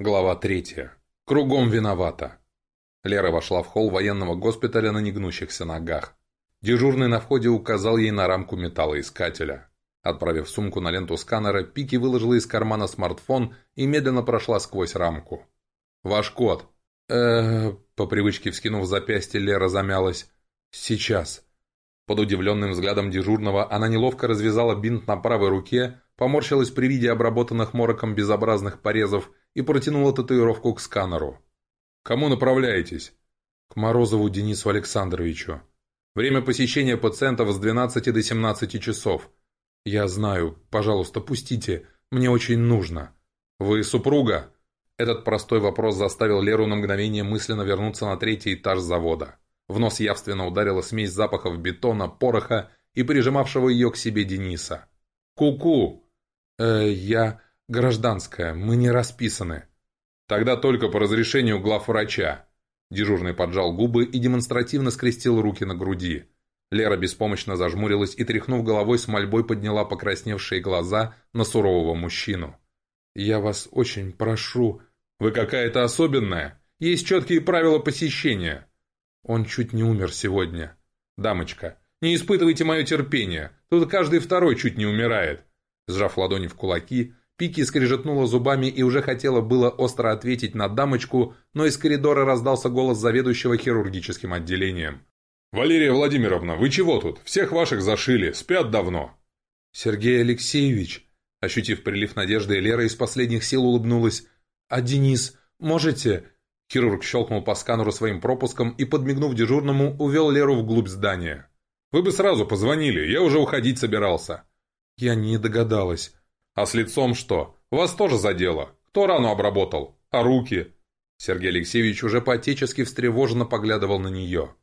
Глава третья. Кругом виновата. Лера вошла в холл военного госпиталя на негнущихся ногах. Дежурный на входе указал ей на рамку металлоискателя. Отправив сумку на ленту сканера, Пики выложила из кармана смартфон и медленно прошла сквозь рамку. «Ваш код». э по привычке вскинув запястье, Лера замялась. «Сейчас». Под удивленным взглядом дежурного она неловко развязала бинт на правой руке, поморщилась при виде обработанных мороком безобразных порезов и протянула татуировку к сканеру. «Кому направляетесь?» «К Морозову Денису Александровичу. Время посещения пациентов с 12 до 17 часов. Я знаю. Пожалуйста, пустите. Мне очень нужно». «Вы супруга?» Этот простой вопрос заставил Леру на мгновение мысленно вернуться на третий этаж завода. В нос явственно ударила смесь запахов бетона, пороха и прижимавшего ее к себе Дениса. «Ку-ку!» «Э, я...» «Гражданская, мы не расписаны». «Тогда только по разрешению главврача». Дежурный поджал губы и демонстративно скрестил руки на груди. Лера беспомощно зажмурилась и, тряхнув головой, с мольбой подняла покрасневшие глаза на сурового мужчину. «Я вас очень прошу...» «Вы какая-то особенная? Есть четкие правила посещения». «Он чуть не умер сегодня». «Дамочка, не испытывайте мое терпение. Тут каждый второй чуть не умирает». Сжав ладони в кулаки, Пики скрежетнула зубами и уже хотела было остро ответить на дамочку, но из коридора раздался голос заведующего хирургическим отделением. «Валерия Владимировна, вы чего тут? Всех ваших зашили, спят давно». «Сергей Алексеевич», ощутив прилив надежды, Лера из последних сил улыбнулась. «А Денис, можете...» Хирург щелкнул по сканеру своим пропуском и, подмигнув дежурному, увел Леру вглубь здания. «Вы бы сразу позвонили, я уже уходить собирался». «Я не догадалась». «А с лицом что? Вас тоже задело? Кто рану обработал? А руки?» Сергей Алексеевич уже по-отечески встревоженно поглядывал на нее.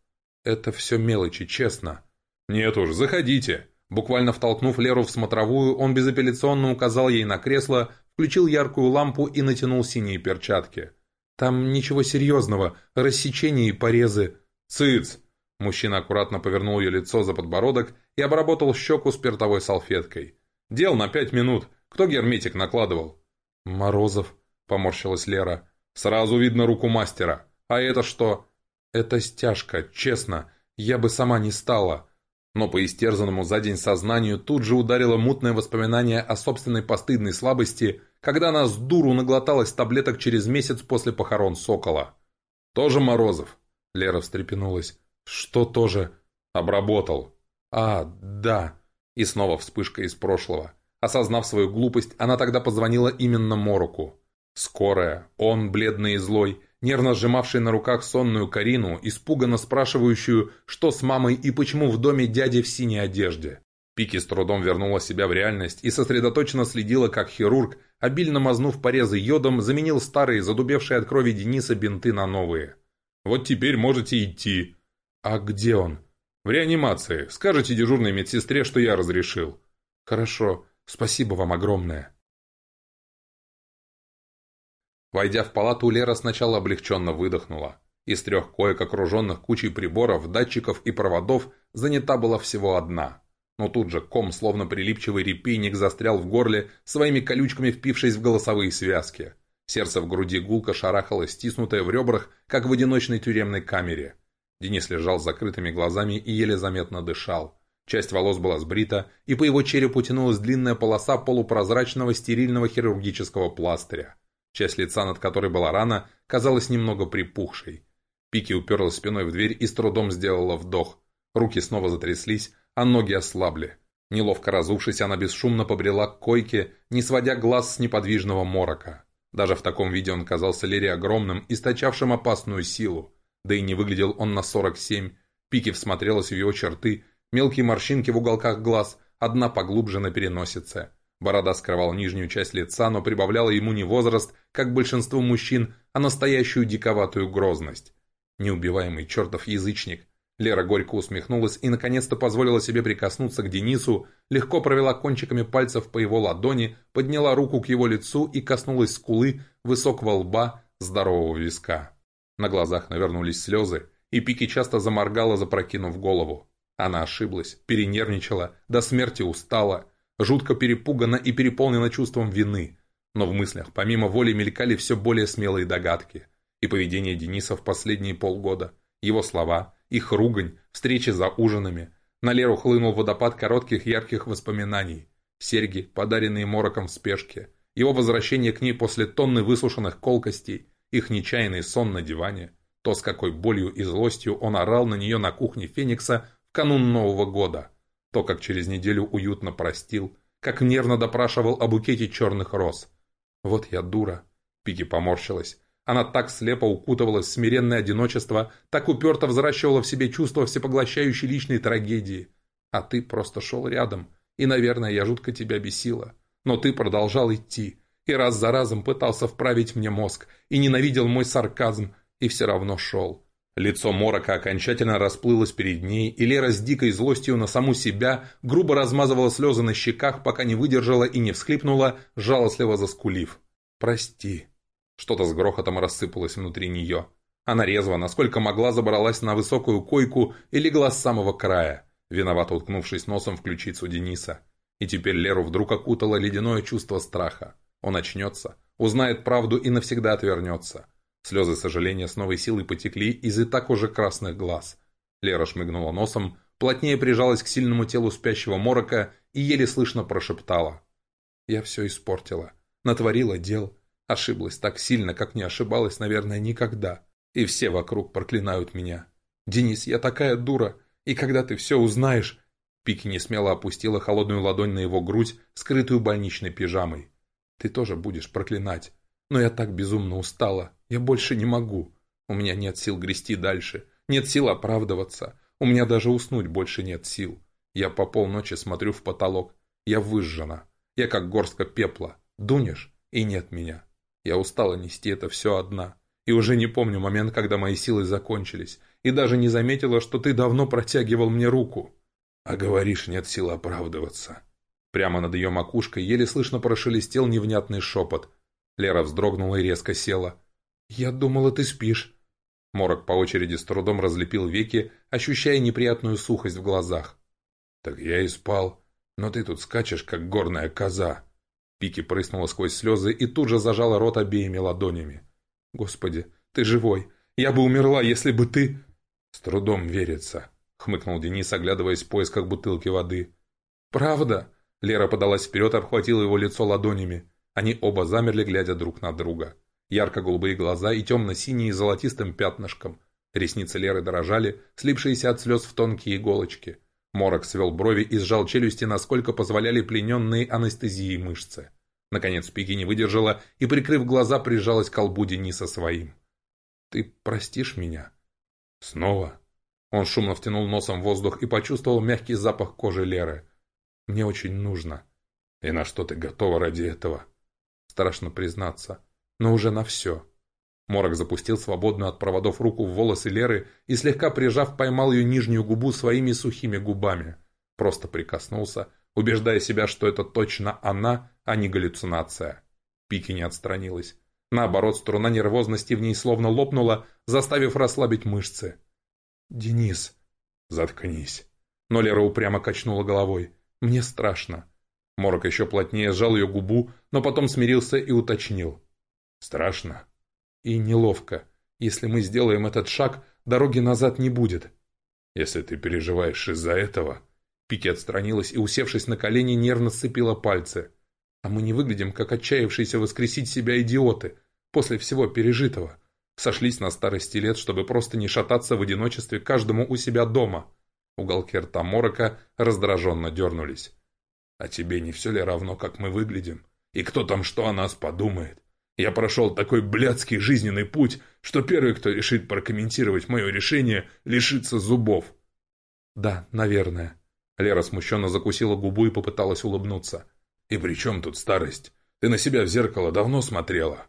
«Это все мелочи, честно». «Нет уж, заходите». Буквально втолкнув Леру в смотровую, он безапелляционно указал ей на кресло, включил яркую лампу и натянул синие перчатки. «Там ничего серьезного, рассечения и порезы». «Цыц!» Мужчина аккуратно повернул ее лицо за подбородок и обработал щеку спиртовой салфеткой. «Дел на пять минут. Кто герметик накладывал?» «Морозов», — поморщилась Лера. «Сразу видно руку мастера. А это что?» «Это стяжка, честно. Я бы сама не стала». Но по истерзанному за день сознанию тут же ударило мутное воспоминание о собственной постыдной слабости, когда она с дуру наглоталась таблеток через месяц после похорон Сокола. «Тоже Морозов?» Лера встрепенулась. «Что тоже?» «Обработал». «А, да». И снова вспышка из прошлого. Осознав свою глупость, она тогда позвонила именно Мороку. Скорая, он, бледный и злой, нервно сжимавший на руках сонную Карину, испуганно спрашивающую, что с мамой и почему в доме дяди в синей одежде. Пики с трудом вернула себя в реальность и сосредоточенно следила, как хирург, обильно мазнув порезы йодом, заменил старые, задубевшие от крови Дениса бинты на новые. «Вот теперь можете идти». «А где он?» «В реанимации. Скажите дежурной медсестре, что я разрешил». «Хорошо. Спасибо вам огромное». Войдя в палату, Лера сначала облегченно выдохнула. Из трех коек, окруженных кучей приборов, датчиков и проводов, занята была всего одна. Но тут же ком, словно прилипчивый репейник, застрял в горле, своими колючками впившись в голосовые связки. Сердце в груди гулко шарахало, стиснутое в ребрах, как в одиночной тюремной камере. Денис лежал с закрытыми глазами и еле заметно дышал. Часть волос была сбрита, и по его черепу тянулась длинная полоса полупрозрачного стерильного хирургического пластыря. Часть лица, над которой была рана, казалась немного припухшей. Пики уперлась спиной в дверь и с трудом сделала вдох. Руки снова затряслись, а ноги ослабли. Неловко разувшись, она бесшумно побрела к койке, не сводя глаз с неподвижного морока. Даже в таком виде он казался Лере огромным, источавшим опасную силу. Да и не выглядел он на 47. Пики всмотрелась в его черты, мелкие морщинки в уголках глаз, одна поглубже на переносице. Борода скрывала нижнюю часть лица, но прибавляла ему не возраст, как большинству мужчин, а настоящую диковатую грозность. Неубиваемый чертов язычник. Лера горько усмехнулась и наконец-то позволила себе прикоснуться к Денису, легко провела кончиками пальцев по его ладони, подняла руку к его лицу и коснулась скулы высокого лба здорового виска. На глазах навернулись слезы, и Пики часто заморгала, запрокинув голову. Она ошиблась, перенервничала, до смерти устала, жутко перепугана и переполнена чувством вины. Но в мыслях помимо воли мелькали все более смелые догадки. И поведение Дениса в последние полгода, его слова, их ругань, встречи за ужинами. На Леру хлынул водопад коротких ярких воспоминаний. Серьги, подаренные Мороком в спешке. Его возвращение к ней после тонны высушенных колкостей. Их нечаянный сон на диване. То, с какой болью и злостью он орал на нее на кухне Феникса канун Нового года. То, как через неделю уютно простил. Как нервно допрашивал о букете черных роз. Вот я дура. Пики поморщилась. Она так слепо укутывалась в смиренное одиночество, так уперто взращивала в себе чувство всепоглощающей личной трагедии. А ты просто шел рядом, и, наверное, я жутко тебя бесила. Но ты продолжал идти, и раз за разом пытался вправить мне мозг, и ненавидел мой сарказм, и все равно шел. Лицо Морока окончательно расплылось перед ней, и Лера с дикой злостью на саму себя грубо размазывала слезы на щеках, пока не выдержала и не всхлипнула, жалостливо заскулив. «Прости». Что-то с грохотом рассыпалось внутри нее. Она резво, насколько могла, забралась на высокую койку и легла с самого края, виновато уткнувшись носом в ключицу Дениса. И теперь Леру вдруг окутало ледяное чувство страха. Он очнется, узнает правду и навсегда отвернется. Слезы сожаления с новой силой потекли из и так уже красных глаз. Лера шмыгнула носом, плотнее прижалась к сильному телу спящего морока и еле слышно прошептала. «Я все испортила, натворила дел, Ошиблась так сильно, как не ошибалась, наверное, никогда. И все вокруг проклинают меня. «Денис, я такая дура, и когда ты все узнаешь...» Пики не смело опустила холодную ладонь на его грудь, скрытую больничной пижамой. «Ты тоже будешь проклинать. Но я так безумно устала. Я больше не могу. У меня нет сил грести дальше. Нет сил оправдываться. У меня даже уснуть больше нет сил. Я по полночи смотрю в потолок. Я выжжена. Я как горстка пепла. Дунешь, и нет меня. Я устала нести это все одна. И уже не помню момент, когда мои силы закончились. И даже не заметила, что ты давно протягивал мне руку. А говоришь, нет сил оправдываться. Прямо над ее макушкой еле слышно прошелестел невнятный шепот. Лера вздрогнула и резко села. «Я думала, ты спишь». Морок по очереди с трудом разлепил веки, ощущая неприятную сухость в глазах. «Так я и спал. Но ты тут скачешь, как горная коза». Пики прыснула сквозь слезы и тут же зажала рот обеими ладонями. «Господи, ты живой! Я бы умерла, если бы ты...» «С трудом верится», — хмыкнул Денис, оглядываясь в поисках бутылки воды. «Правда?» Лера подалась вперед и обхватила его лицо ладонями. Они оба замерли, глядя друг на друга. Ярко-голубые глаза и темно-синие с золотистым пятнышком. Ресницы Леры дрожали, слипшиеся от слез в тонкие иголочки. Морок свел брови и сжал челюсти, насколько позволяли плененные анестезией мышцы. Наконец Пики не выдержала и, прикрыв глаза, прижалась к колбу Дениса своим. «Ты простишь меня?» «Снова?» Он шумно втянул носом воздух и почувствовал мягкий запах кожи Леры. «Мне очень нужно». «И на что ты готова ради этого?» «Страшно признаться, но уже на все». Морок запустил свободную от проводов руку в волосы Леры и, слегка прижав, поймал ее нижнюю губу своими сухими губами. Просто прикоснулся, убеждая себя, что это точно она, а не галлюцинация. Пики не отстранилась. Наоборот, струна нервозности в ней словно лопнула, заставив расслабить мышцы. «Денис!» «Заткнись!» Но Лера упрямо качнула головой. «Мне страшно». Морок еще плотнее сжал ее губу, но потом смирился и уточнил. «Страшно?» и неловко. Если мы сделаем этот шаг, дороги назад не будет. Если ты переживаешь из-за этого...» Пики отстранилась и, усевшись на колени, нервно сцепила пальцы. «А мы не выглядим, как отчаявшиеся воскресить себя идиоты, после всего пережитого. Сошлись на старости лет, чтобы просто не шататься в одиночестве каждому у себя дома». Уголки рта Морока раздраженно дернулись. «А тебе не все ли равно, как мы выглядим? И кто там что о нас подумает? Я прошел такой блядский жизненный путь, что первый, кто решит прокомментировать мое решение, лишится зубов. Да, наверное. Лера смущенно закусила губу и попыталась улыбнуться. И при чем тут старость? Ты на себя в зеркало давно смотрела?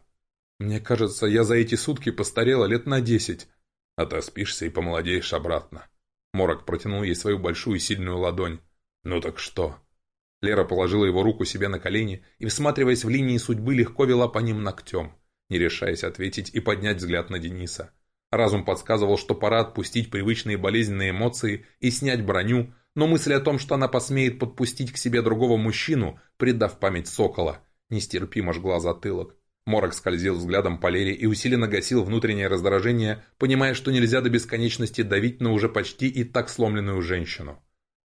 Мне кажется, я за эти сутки постарела лет на десять. Отоспишься и помолодеешь обратно. Морок протянул ей свою большую сильную ладонь. Ну так что? Лера положила его руку себе на колени и, всматриваясь в линии судьбы, легко вела по ним ногтем, не решаясь ответить и поднять взгляд на Дениса. Разум подсказывал, что пора отпустить привычные болезненные эмоции и снять броню, но мысль о том, что она посмеет подпустить к себе другого мужчину, предав память сокола, Нестерпимо жгла затылок. Морок скользил взглядом по Лере и усиленно гасил внутреннее раздражение, понимая, что нельзя до бесконечности давить на уже почти и так сломленную женщину.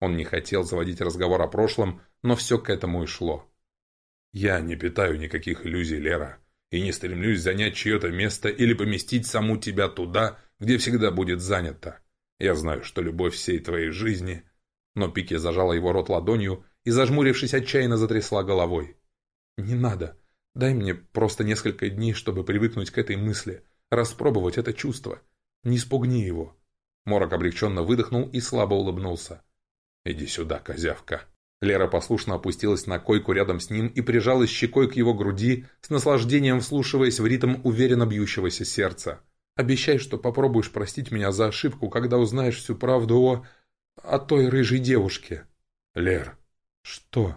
Он не хотел заводить разговор о прошлом, но все к этому и шло. «Я не питаю никаких иллюзий, Лера, и не стремлюсь занять чье-то место или поместить саму тебя туда, где всегда будет занято. Я знаю, что любовь всей твоей жизни...» Но Пике зажала его рот ладонью и, зажмурившись, отчаянно затрясла головой. «Не надо. Дай мне просто несколько дней, чтобы привыкнуть к этой мысли, распробовать это чувство. Не спугни его». Морок облегченно выдохнул и слабо улыбнулся. «Иди сюда, козявка». Лера послушно опустилась на койку рядом с ним и прижалась щекой к его груди, с наслаждением вслушиваясь в ритм уверенно бьющегося сердца. «Обещай, что попробуешь простить меня за ошибку, когда узнаешь всю правду о... о той рыжей девушке». «Лер». «Что?»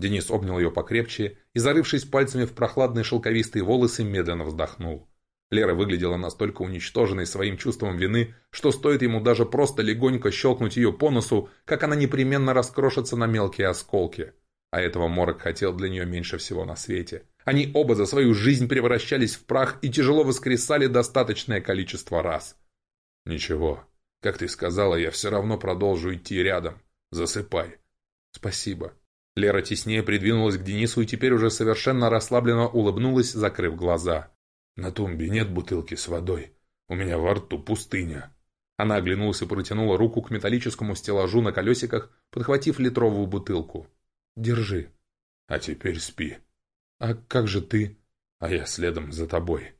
Денис обнял ее покрепче и, зарывшись пальцами в прохладные шелковистые волосы, медленно вздохнул. Лера выглядела настолько уничтоженной своим чувством вины, что стоит ему даже просто легонько щелкнуть ее по носу, как она непременно раскрошится на мелкие осколки. А этого Морок хотел для нее меньше всего на свете. Они оба за свою жизнь превращались в прах и тяжело воскресали достаточное количество раз. «Ничего. Как ты сказала, я все равно продолжу идти рядом. Засыпай». «Спасибо». Лера теснее придвинулась к Денису и теперь уже совершенно расслабленно улыбнулась, закрыв глаза. «На тумбе нет бутылки с водой. У меня во рту пустыня». Она оглянулась и протянула руку к металлическому стеллажу на колесиках, подхватив литровую бутылку. «Держи». «А теперь спи». «А как же ты?» «А я следом за тобой».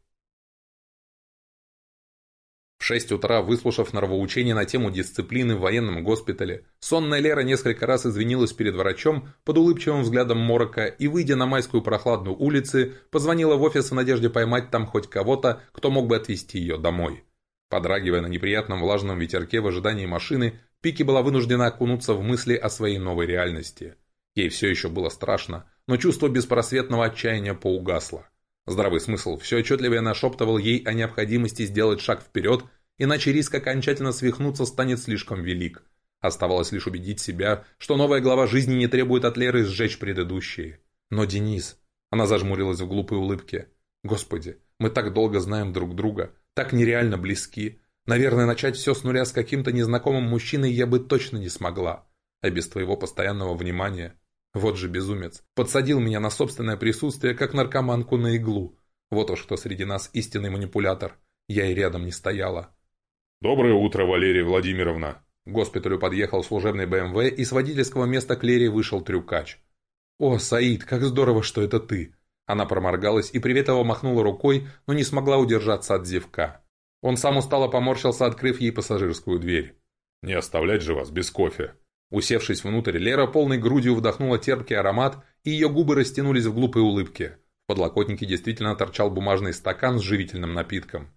В шесть утра, выслушав нравоучение на тему дисциплины в военном госпитале, сонная Лера несколько раз извинилась перед врачом под улыбчивым взглядом Морока и, выйдя на майскую прохладную улицу, позвонила в офис в надежде поймать там хоть кого-то, кто мог бы отвезти ее домой. Подрагивая на неприятном влажном ветерке в ожидании машины, Пики была вынуждена окунуться в мысли о своей новой реальности. Ей все еще было страшно, но чувство беспросветного отчаяния поугасло. Здравый смысл все отчетливее нашептывал ей о необходимости сделать шаг вперед, иначе риск окончательно свихнуться станет слишком велик. Оставалось лишь убедить себя, что новая глава жизни не требует от Леры сжечь предыдущие. Но Денис... Она зажмурилась в глупой улыбке. «Господи, мы так долго знаем друг друга, так нереально близки. Наверное, начать все с нуля с каким-то незнакомым мужчиной я бы точно не смогла. А без твоего постоянного внимания вот же безумец. Подсадил меня на собственное присутствие, как наркоманку на иглу. Вот уж кто среди нас истинный манипулятор. Я и рядом не стояла. «Доброе утро, Валерия Владимировна!» К госпиталю подъехал служебный БМВ, и с водительского места к Лере вышел трюкач. «О, Саид, как здорово, что это ты!» Она проморгалась и приветливо махнула рукой, но не смогла удержаться от зевка. Он сам устало поморщился, открыв ей пассажирскую дверь. «Не оставлять же вас без кофе!» Усевшись внутрь, Лера полной грудью вдохнула терпкий аромат, и ее губы растянулись в глупой улыбке. В подлокотнике действительно торчал бумажный стакан с живительным напитком.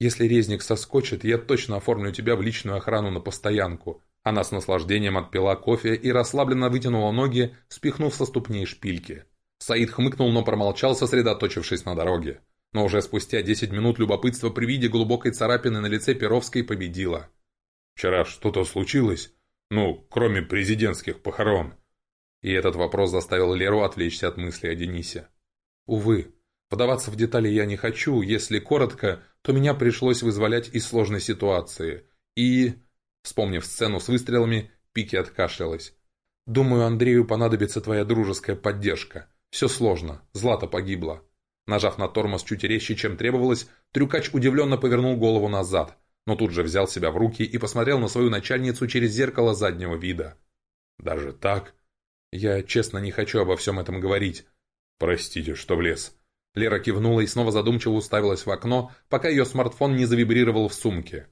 «Если резник соскочит, я точно оформлю тебя в личную охрану на постоянку». Она с наслаждением отпила кофе и расслабленно вытянула ноги, спихнув со ступней шпильки. Саид хмыкнул, но промолчал, сосредоточившись на дороге. Но уже спустя десять минут любопытство при виде глубокой царапины на лице Перовской победило. «Вчера что-то случилось?» Ну, кроме президентских похорон. И этот вопрос заставил Леру отвлечься от мысли о Денисе. Увы, подаваться в детали я не хочу, если коротко, то меня пришлось вызволять из сложной ситуации. И... Вспомнив сцену с выстрелами, Пики откашлялась. «Думаю, Андрею понадобится твоя дружеская поддержка. Все сложно. Злата погибла». Нажав на тормоз чуть резче, чем требовалось, трюкач удивленно повернул голову назад но тут же взял себя в руки и посмотрел на свою начальницу через зеркало заднего вида. «Даже так? Я честно не хочу обо всем этом говорить. Простите, что влез». Лера кивнула и снова задумчиво уставилась в окно, пока ее смартфон не завибрировал в сумке.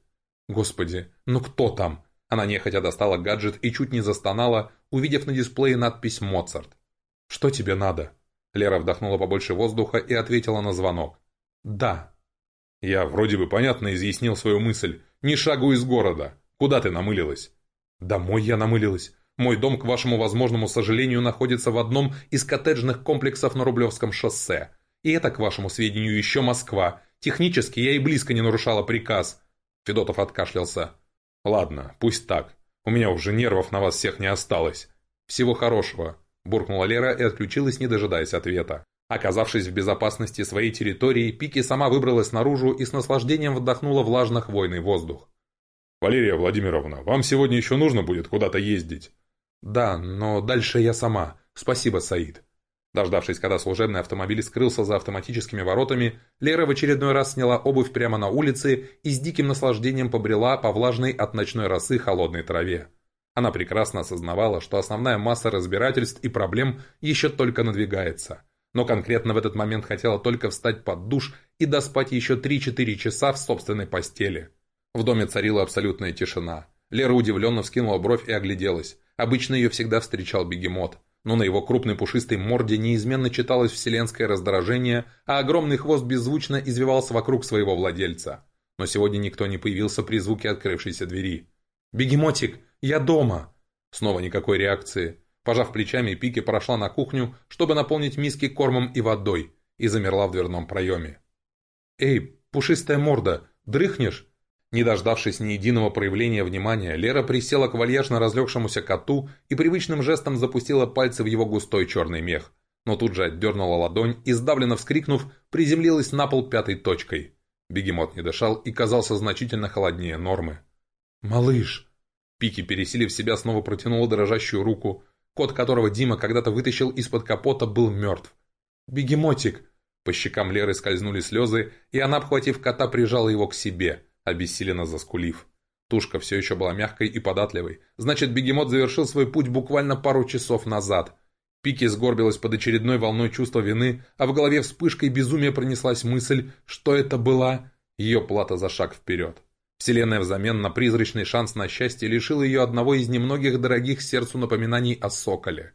«Господи, ну кто там?» Она нехотя достала гаджет и чуть не застонала, увидев на дисплее надпись «Моцарт». «Что тебе надо?» Лера вдохнула побольше воздуха и ответила на звонок. «Да». Я вроде бы понятно изъяснил свою мысль. Ни шагу из города. Куда ты намылилась? Домой я намылилась. Мой дом, к вашему возможному сожалению, находится в одном из коттеджных комплексов на Рублевском шоссе. И это, к вашему сведению, еще Москва. Технически я и близко не нарушала приказ. Федотов откашлялся. Ладно, пусть так. У меня уже нервов на вас всех не осталось. Всего хорошего. буркнула Лера и отключилась, не дожидаясь ответа. Оказавшись в безопасности своей территории, Пики сама выбралась наружу и с наслаждением вдохнула влажно-хвойный воздух. «Валерия Владимировна, вам сегодня еще нужно будет куда-то ездить?» «Да, но дальше я сама. Спасибо, Саид». Дождавшись, когда служебный автомобиль скрылся за автоматическими воротами, Лера в очередной раз сняла обувь прямо на улице и с диким наслаждением побрела по влажной от ночной росы холодной траве. Она прекрасно осознавала, что основная масса разбирательств и проблем еще только надвигается. Но конкретно в этот момент хотела только встать под душ и доспать еще 3-4 часа в собственной постели. В доме царила абсолютная тишина. Лера удивленно вскинула бровь и огляделась. Обычно ее всегда встречал бегемот но на его крупной пушистой морде неизменно читалось вселенское раздражение, а огромный хвост беззвучно извивался вокруг своего владельца. Но сегодня никто не появился при звуке открывшейся двери. «Бегемотик, я дома!» Снова никакой реакции. Пожав плечами, Пики прошла на кухню, чтобы наполнить миски кормом и водой, и замерла в дверном проеме. «Эй, пушистая морда, дрыхнешь?» Не дождавшись ни единого проявления внимания, Лера присела к вальяжно разлегшемуся коту и привычным жестом запустила пальцы в его густой черный мех. Но тут же отдернула ладонь и, сдавленно вскрикнув, приземлилась на пол пятой точкой. Бегемот не дышал и казался значительно холоднее нормы. «Малыш!» Пики, пересилив себя, снова протянула дрожащую руку. Кот, которого Дима когда-то вытащил из-под капота, был мертв. «Бегемотик!» По щекам Леры скользнули слезы, и она, обхватив кота, прижала его к себе – обессиленно заскулив. Тушка все еще была мягкой и податливой. Значит, бегемот завершил свой путь буквально пару часов назад. Пики сгорбилась под очередной волной чувства вины, а в голове вспышкой безумия пронеслась мысль, что это была ее плата за шаг вперед. Вселенная взамен на призрачный шанс на счастье лишила ее одного из немногих дорогих сердцу напоминаний о Соколе.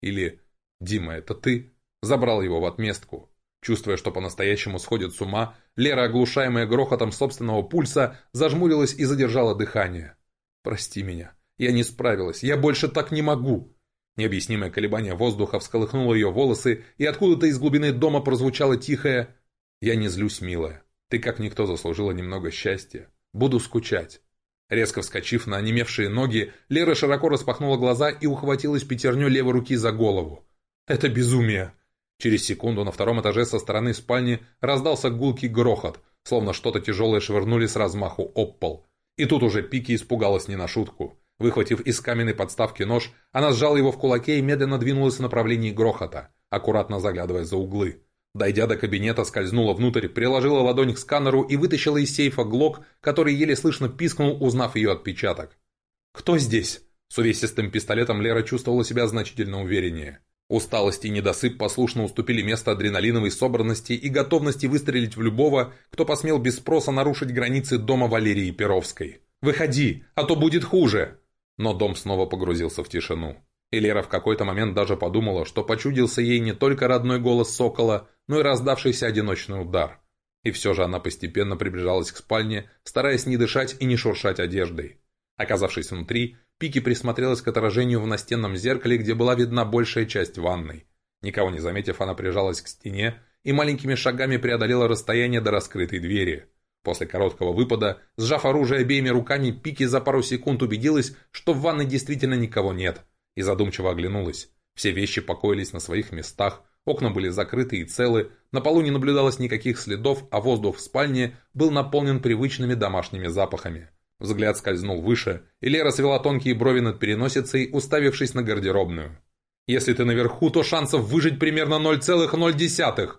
Или «Дима, это ты?» Забрал его в отместку. Чувствуя, что по-настоящему сходит с ума, Лера, оглушаемая грохотом собственного пульса, зажмурилась и задержала дыхание. «Прости меня. Я не справилась. Я больше так не могу!» Необъяснимое колебание воздуха всколыхнуло ее волосы, и откуда-то из глубины дома прозвучало тихое «Я не злюсь, милая. Ты как никто заслужила немного счастья. Буду скучать». Резко вскочив на онемевшие ноги, Лера широко распахнула глаза и ухватилась пятерню левой руки за голову. «Это безумие!» Через секунду на втором этаже со стороны спальни раздался гулкий грохот, словно что-то тяжелое швырнули с размаху об пол. И тут уже Пики испугалась не на шутку. Выхватив из каменной подставки нож, она сжала его в кулаке и медленно двинулась в направлении грохота, аккуратно заглядывая за углы. Дойдя до кабинета, скользнула внутрь, приложила ладонь к сканеру и вытащила из сейфа глок, который еле слышно пискнул, узнав ее отпечаток. «Кто здесь?» С увесистым пистолетом Лера чувствовала себя значительно увереннее. Усталость и недосып послушно уступили место адреналиновой собранности и готовности выстрелить в любого, кто посмел без спроса нарушить границы дома Валерии Перовской. «Выходи, а то будет хуже!» Но дом снова погрузился в тишину. И в какой-то момент даже подумала, что почудился ей не только родной голос сокола, но и раздавшийся одиночный удар. И все же она постепенно приближалась к спальне, стараясь не дышать и не шуршать одеждой. Оказавшись внутри, Пики присмотрелась к отражению в настенном зеркале, где была видна большая часть ванной. Никого не заметив, она прижалась к стене и маленькими шагами преодолела расстояние до раскрытой двери. После короткого выпада, сжав оружие обеими руками, Пики за пару секунд убедилась, что в ванной действительно никого нет, и задумчиво оглянулась. Все вещи покоились на своих местах, окна были закрыты и целы, на полу не наблюдалось никаких следов, а воздух в спальне был наполнен привычными домашними запахами. Взгляд скользнул выше, и Лера свела тонкие брови над переносицей, уставившись на гардеробную. «Если ты наверху, то шансов выжить примерно 0,0!»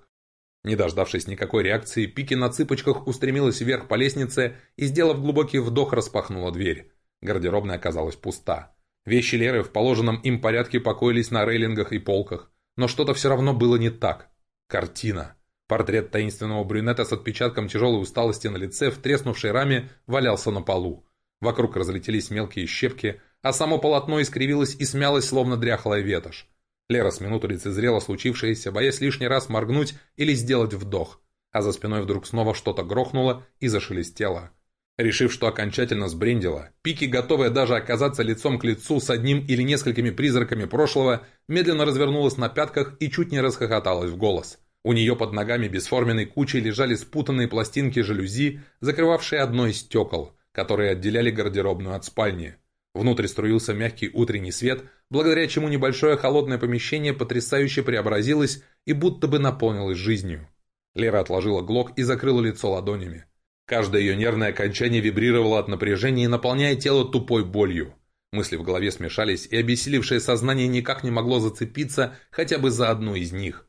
Не дождавшись никакой реакции, Пики на цыпочках устремилась вверх по лестнице и, сделав глубокий вдох, распахнула дверь. Гардеробная оказалась пуста. Вещи Леры в положенном им порядке покоились на рейлингах и полках, но что-то все равно было не так. Картина. Портрет таинственного брюнета с отпечатком тяжелой усталости на лице в треснувшей раме валялся на полу. Вокруг разлетелись мелкие щепки, а само полотно искривилось и смялось, словно дряхлая ветошь. Лера с минуту лицезрела случившееся, боясь лишний раз моргнуть или сделать вдох. А за спиной вдруг снова что-то грохнуло и зашелестело. Решив, что окончательно сбрендила, Пики, готовая даже оказаться лицом к лицу с одним или несколькими призраками прошлого, медленно развернулась на пятках и чуть не расхохоталась в голос – у нее под ногами бесформенной кучей лежали спутанные пластинки жалюзи, закрывавшие одно из стекол, которые отделяли гардеробную от спальни. Внутрь струился мягкий утренний свет, благодаря чему небольшое холодное помещение потрясающе преобразилось и будто бы наполнилось жизнью. Лера отложила глок и закрыла лицо ладонями. Каждое ее нервное окончание вибрировало от напряжения, наполняя тело тупой болью. Мысли в голове смешались, и обессилевшее сознание никак не могло зацепиться хотя бы за одну из них.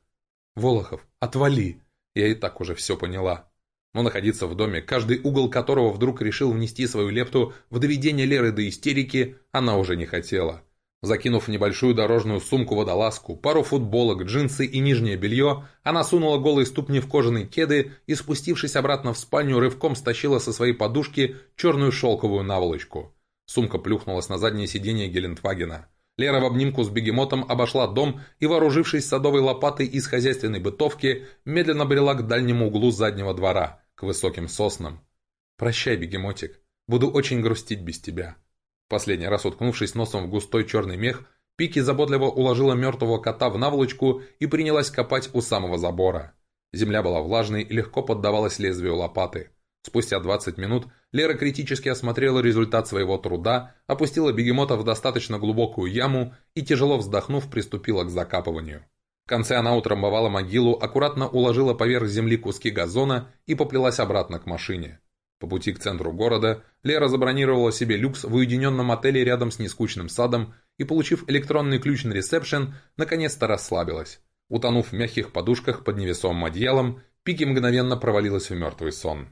«Волохов, отвали!» Я и так уже все поняла. Но находиться в доме, каждый угол которого вдруг решил внести свою лепту в доведение Леры до истерики, она уже не хотела. Закинув небольшую дорожную сумку-водолазку, пару футболок, джинсы и нижнее белье, она сунула голые ступни в кожаные кеды и, спустившись обратно в спальню, рывком стащила со своей подушки черную шелковую наволочку. Сумка плюхнулась на заднее сиденье Гелендвагена. Лера в обнимку с бегемотом обошла дом и, вооружившись садовой лопатой из хозяйственной бытовки, медленно брела к дальнему углу заднего двора, к высоким соснам. «Прощай, бегемотик. Буду очень грустить без тебя». Последний раз уткнувшись носом в густой черный мех, Пики заботливо уложила мертвого кота в наволочку и принялась копать у самого забора. Земля была влажной и легко поддавалась лезвию лопаты. Спустя 20 минут Лера критически осмотрела результат своего труда, опустила бегемота в достаточно глубокую яму и, тяжело вздохнув, приступила к закапыванию. В конце она утрамбовала могилу, аккуратно уложила поверх земли куски газона и поплелась обратно к машине. По пути к центру города Лера забронировала себе люкс в уединенном отеле рядом с нескучным садом и, получив электронный ключ на ресепшн, наконец-то расслабилась. Утонув в мягких подушках под невесомым одеялом, Пики мгновенно провалилась в мертвый сон.